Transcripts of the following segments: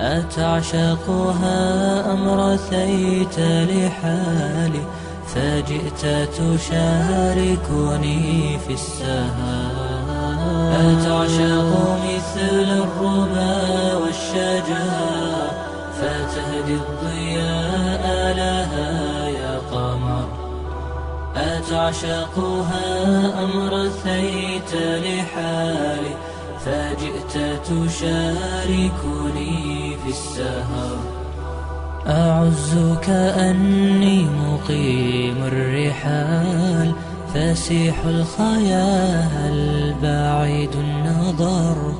أتعشقها أم رثيت لحالي؟ فجئت تشاركني في السهر أتعشق مثل الربا والشجر فتهدي الضياء لها يا قمر. أتعشقها أم رثيت لحالي؟ فجئت تشاركني السهر أعز كأني مقيم الرحال فسيح الخيال بعيد النظر.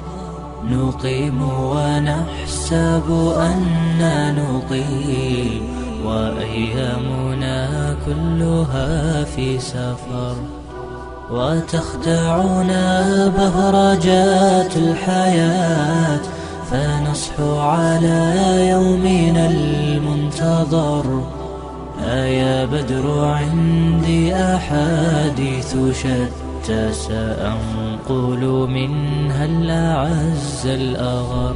نقيم ونحسب أننا نقيم وأيامنا كلها في سفر. وتخدعنا بهرجات الحياة فنصحو على يومنا المنتظر. أيا بدر عندي أحاديث شتى سأنقل منها الأعز الأغر.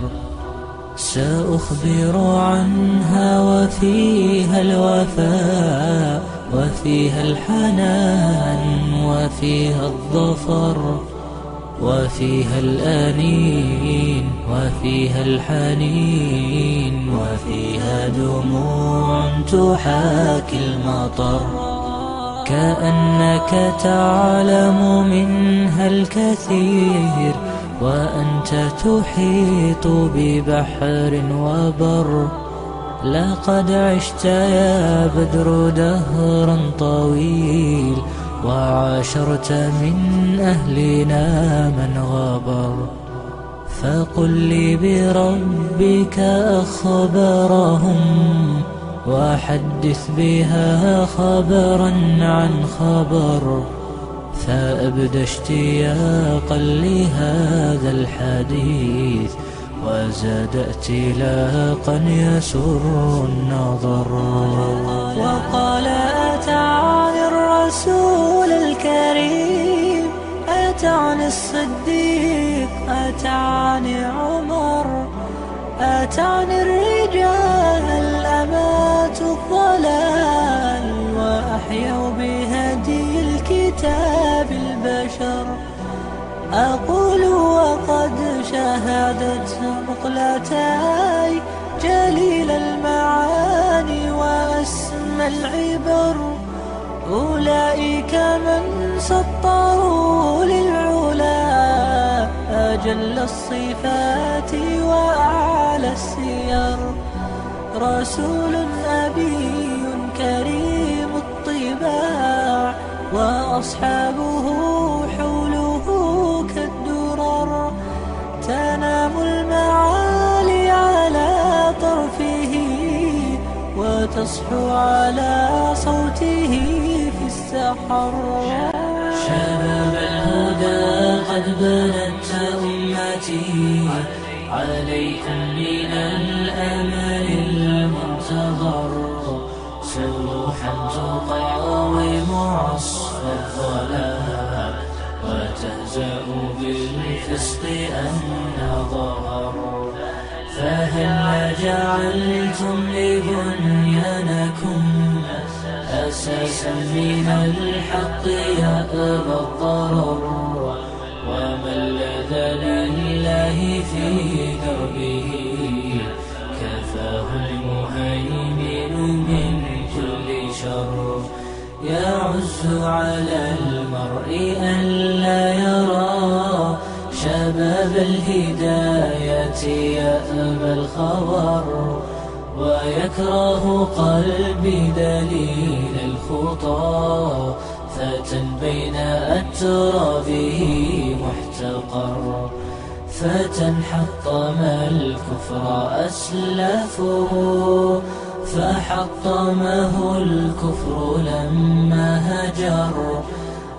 سأخبر عنها وفيها الوفاء وفيها الحنان وفيها الظفر. وفيها الأنين وفيها الحنين وفيها دموع تحاكي المطر. كأنك تعلم منها الكثير وأنت تحيط ببحر وبر. لقد عشت يا بدر دهرا طويل وعاشرت من أهلنا من غبر فقل لي بربك أخبرهم وحدث بها خبرا عن خبر. فأبدى اشتياقا لهذا الحديث وزاد ائتلاقا يسر النظر. وقال الرسول الكريم أتعني الصديق أتعني عمر أتعني الرجال الأمات الضلال وأحيوا بهدي الكتاب البشر. أقول وقد شهدت مقلتاي جليل المعاني وأسمى العبر. أولئك من سطروا للعلا أجل الصفات وأعلى السير. رسول أبي كريم الطباع وأصحابه حوله كالدرر. تنام وتصحو على صوته في السحر. شباب الهدى قد بنت أمتي. عليكم من الأمل المنتظر. سلوحا تقاوم عصف الظلام وتهزأ بالفسق أن ظهر فهل جعلتم لبنيانكم أساسا من الحق يأبى الضرر وما الذي لله في دربه كفاه المهيمن من كل شر يعز على المرء أن لا يرى شباب الهداية يأبى الخبر ويكره قلبي دليل الخطى. فتى بين أترابه محتقر فتى حطم الكفر أسلافه فحطمه الكفر لما هجر.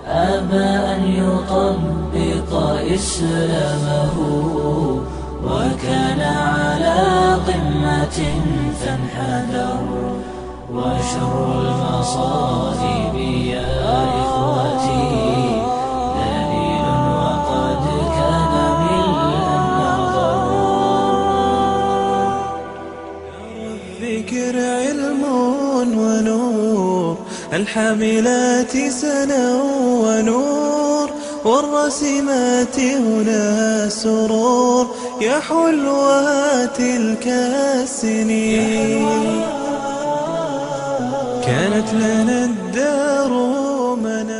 أبى أن يطبق إسلامه وكان على قمة فانحدر وشر المصائب يا إخوتي. الحاملات سنا ونور والرسمات هنا سرور يا حلوة تلك السنين. كانت لنا الدار منى